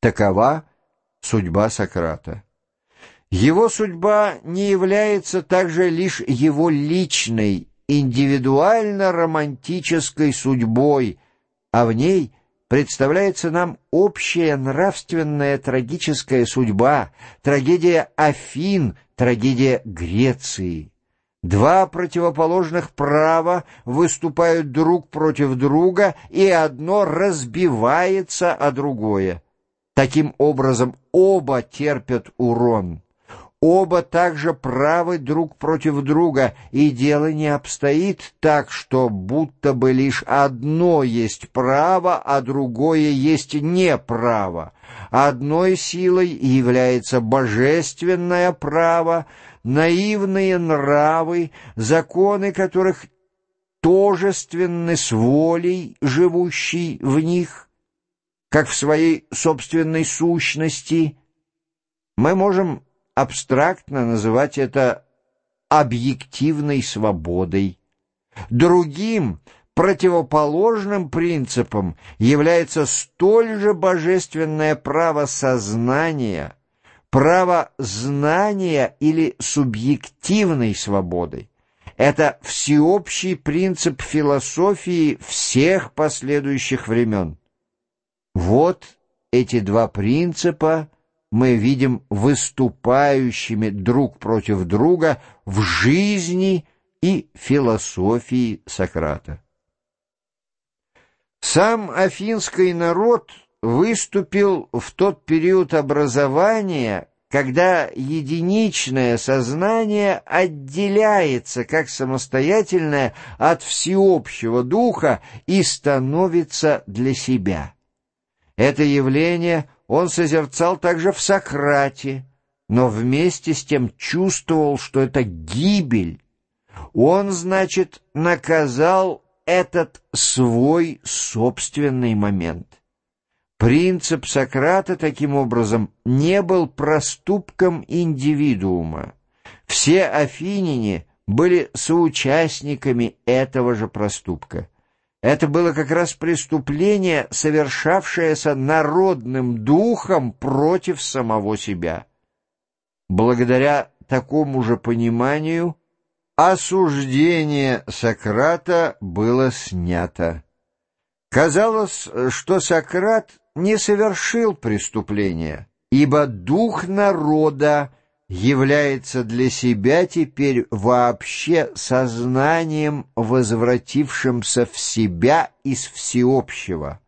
Такова судьба Сократа. Его судьба не является также лишь его личной, индивидуально-романтической судьбой, а в ней представляется нам общая нравственная трагическая судьба, трагедия Афин, трагедия Греции. Два противоположных права выступают друг против друга, и одно разбивается о другое. Таким образом, оба терпят урон. Оба также правы друг против друга, и дело не обстоит так, что будто бы лишь одно есть право, а другое есть неправо. Одной силой является божественное право, наивные нравы, законы которых тожественны с волей, живущей в них, как в своей собственной сущности. Мы можем абстрактно называть это объективной свободой. Другим, противоположным принципом является столь же божественное право сознания – право знания или субъективной свободы. Это всеобщий принцип философии всех последующих времен. Вот эти два принципа мы видим выступающими друг против друга в жизни и философии Сократа. Сам афинский народ – выступил в тот период образования, когда единичное сознание отделяется как самостоятельное от всеобщего духа и становится для себя. Это явление он созерцал также в Сократе, но вместе с тем чувствовал, что это гибель. Он, значит, наказал этот свой собственный момент. Принцип Сократа, таким образом, не был проступком индивидуума. Все афиняне были соучастниками этого же проступка. Это было как раз преступление, совершавшееся народным духом против самого себя. Благодаря такому же пониманию осуждение Сократа было снято. Казалось, что Сократ не совершил преступления, ибо дух народа является для себя теперь вообще сознанием, возвратившимся в себя из всеобщего.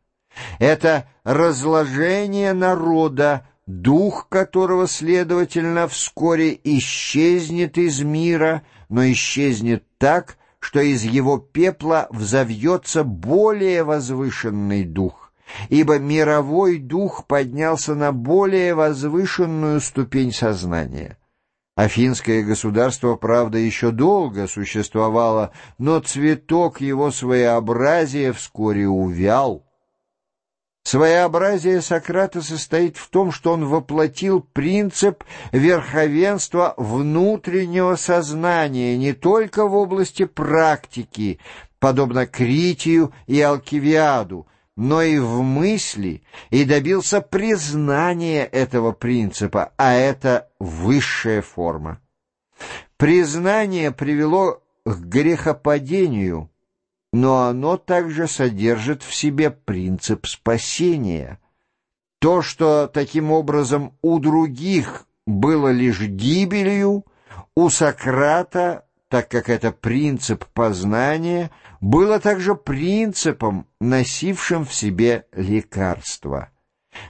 Это разложение народа, дух которого, следовательно, вскоре исчезнет из мира, но исчезнет так, что из его пепла взовьется более возвышенный дух ибо мировой дух поднялся на более возвышенную ступень сознания. Афинское государство, правда, еще долго существовало, но цветок его своеобразия вскоре увял. Своеобразие Сократа состоит в том, что он воплотил принцип верховенства внутреннего сознания не только в области практики, подобно Критию и Алкивиаду, но и в мысли, и добился признания этого принципа, а это высшая форма. Признание привело к грехопадению, но оно также содержит в себе принцип спасения. То, что таким образом у других было лишь гибелью, у Сократа так как это принцип познания, было также принципом, носившим в себе лекарство.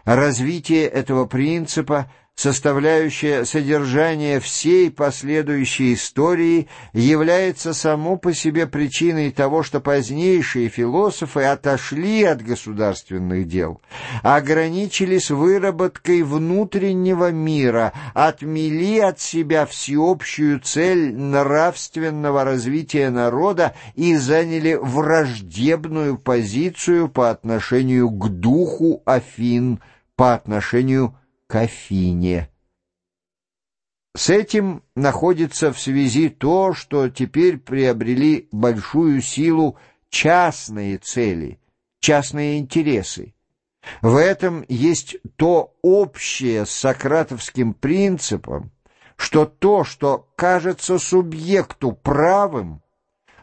Развитие этого принципа составляющая содержание всей последующей истории, является само по себе причиной того, что позднейшие философы отошли от государственных дел, ограничились выработкой внутреннего мира, отмели от себя всеобщую цель нравственного развития народа и заняли враждебную позицию по отношению к духу Афин, по отношению к Кофине. С этим находится в связи то, что теперь приобрели большую силу частные цели, частные интересы. В этом есть то общее с сократовским принципом, что то, что кажется субъекту правым,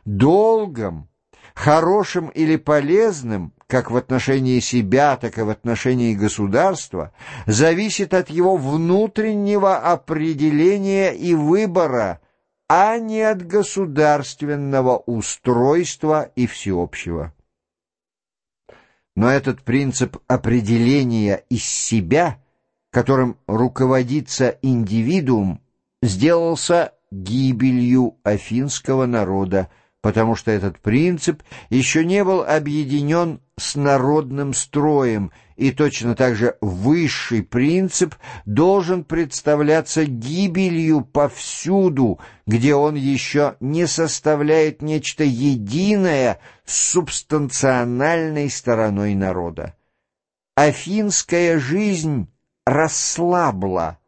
долгом, хорошим или полезным, как в отношении себя, так и в отношении государства, зависит от его внутреннего определения и выбора, а не от государственного устройства и всеобщего. Но этот принцип определения из себя, которым руководится индивидуум, сделался гибелью афинского народа, потому что этот принцип еще не был объединен с народным строем, и точно так же высший принцип должен представляться гибелью повсюду, где он еще не составляет нечто единое с субстанциональной стороной народа. Афинская жизнь расслабла,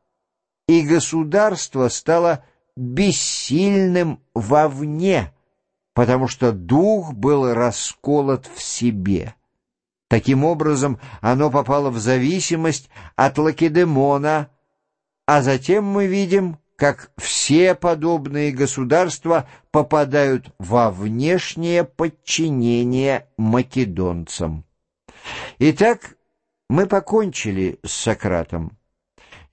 и государство стало бессильным вовне, потому что дух был расколот в себе. Таким образом, оно попало в зависимость от Лакедемона, а затем мы видим, как все подобные государства попадают во внешнее подчинение македонцам. Итак, мы покончили с Сократом.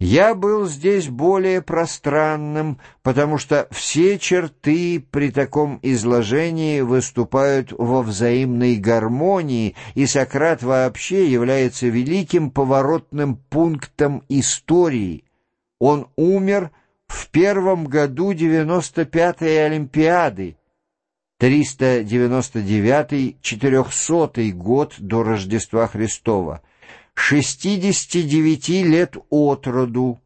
Я был здесь более пространным, потому что все черты при таком изложении выступают во взаимной гармонии, и Сократ вообще является великим поворотным пунктом истории. Он умер в первом году 95-й Олимпиады, 399-400 год до Рождества Христова. 69 лет от роду,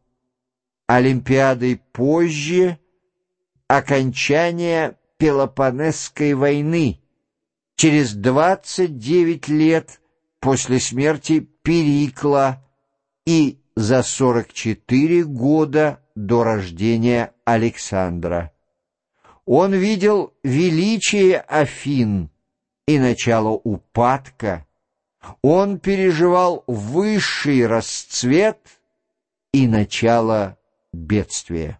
Олимпиадой позже, окончание Пелопонесской войны, через 29 лет после смерти Перикла и за 44 года до рождения Александра. Он видел величие Афин и начало упадка, он переживал высший расцвет и начало бедствия.